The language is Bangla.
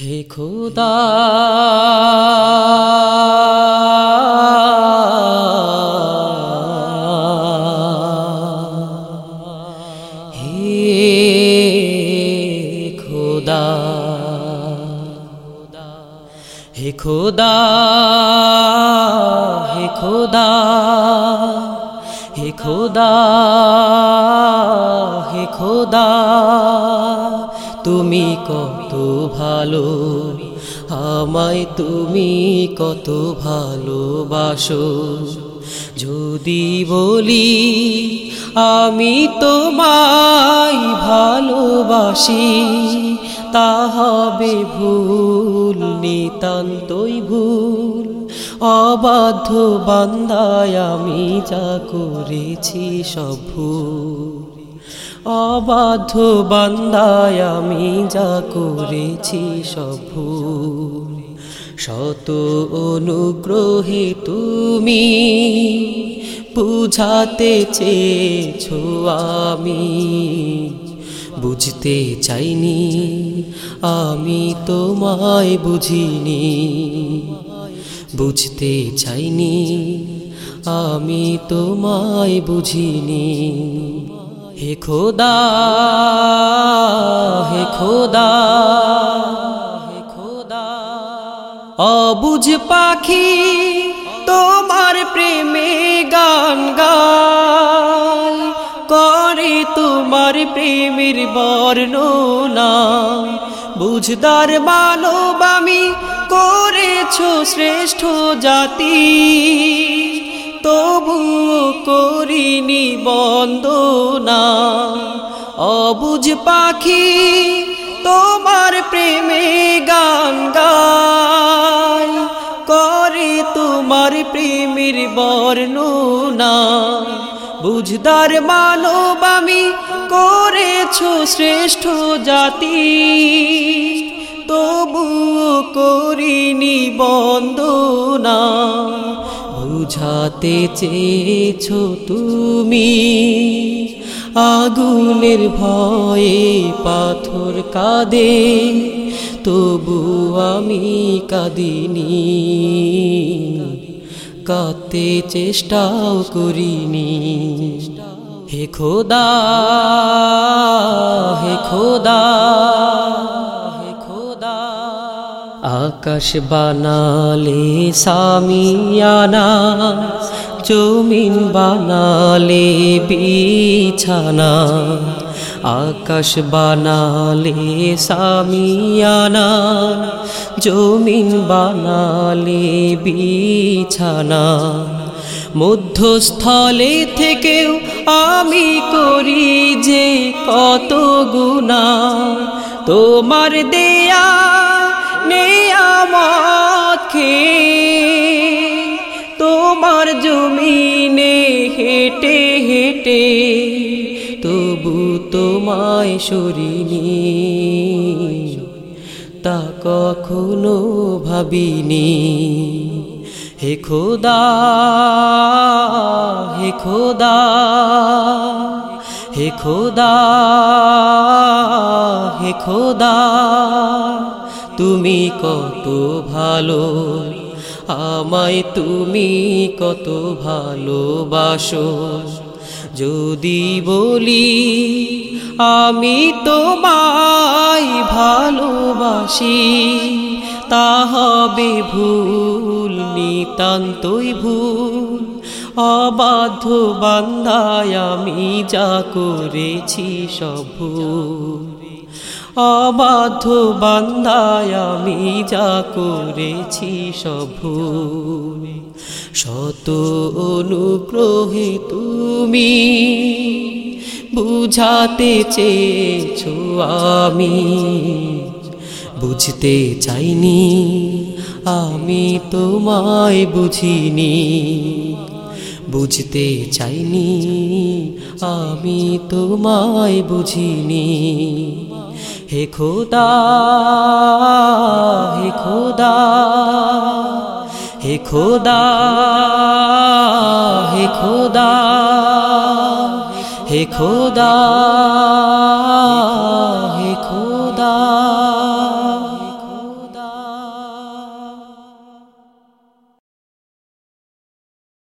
হে খোদা। হে খোদা। হে খোদা হে খোদা হে খোদা হে খোদা। তুমি কত ভালো, আমায় তুমি কত ভালোবাসো। যদি বলি আমি তোমায় ভালোবাসি, তা হবে ভুল, নিতান্তই ভুল। অবাধ্য বান্দায় আমি যা করেছি সব ভুল। অবাধ্য বান্দায় আমি যা করেছি সব শত অনুগ্রহে তুমি বুঝাতে চেয়েছো আমি। বুঝতে চাইনি, আমি তোমায় বুঝিনি। বুঝতে চাইনি, আমি তোমায় বুঝিনি। হে খোদা হে খোদা হে খোদা। অবুঝ পাখি তোমার প্রেমে গান গায়, করে তোমার প্রেমের বর্ণনা। বুঝদার মানব আমি করেছ শ্রেষ্ঠ জাতি তবু করিনি বন্দনা অবুঝ পাখি তোমার প্রেমে গান গায়, করে তোমার প্রেমের বর্ণনা। বুঝদার মানব আমি করেছ শ্রেষ্ঠ জাতি তবু করিনি বন্দনা। বুঝাতে চেয়েছ তুমি? আগুনের ভয়ে পাথর কাঁদে, তবু আমি কাঁদিনি। কাঁদতে চেষ্টাও করিনি। হে খোদা হে খোদা আকাশ বানালে সামিয়ানা জমিন বানালে বিছানা। আকাশ বানালে সামিয়ানা জমিন বানালে বিছানা। মধ্যস্থলে থেকেও আমি করি যে কত গুণা তোমার দেয়া তোমার জমিনে হেঁটে হেঁটে, তবু তোমায় সরিনি। তা কখনো ভাবিনি। হে খোদা হে খোদা হে খোদা হে খোদা, তুমি কত ভালো। আমায় তুমি কত ভালোবাসো। যদি বলি আমি তোমায় ভালোবাসি, তা হবে ভুল, নিতান্তই ভুল। অবাধ্য বান্দায় আমি যা করেছি সব ভুল। অবাধ্য বান্দায় আমি যা করেছি সব ভুল শত অনুগ্রহে তুমি বুঝাতে চেয়েছো আমি। বুঝতে চাইনি, আমি তোমায় বুঝিনি। বুঝতে চাইনি, আমি তোমায় বুঝিনি। হে খোদা হে খোদা হে খোদা হে খোদা হে খোদা হে খোদা